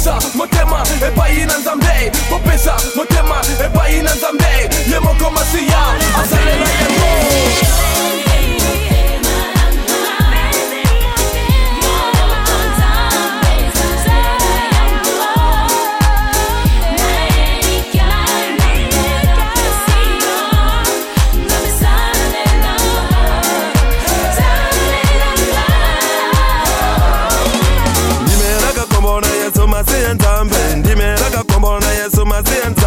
Popysa, motema, epa inam zam dej Popysa, magazine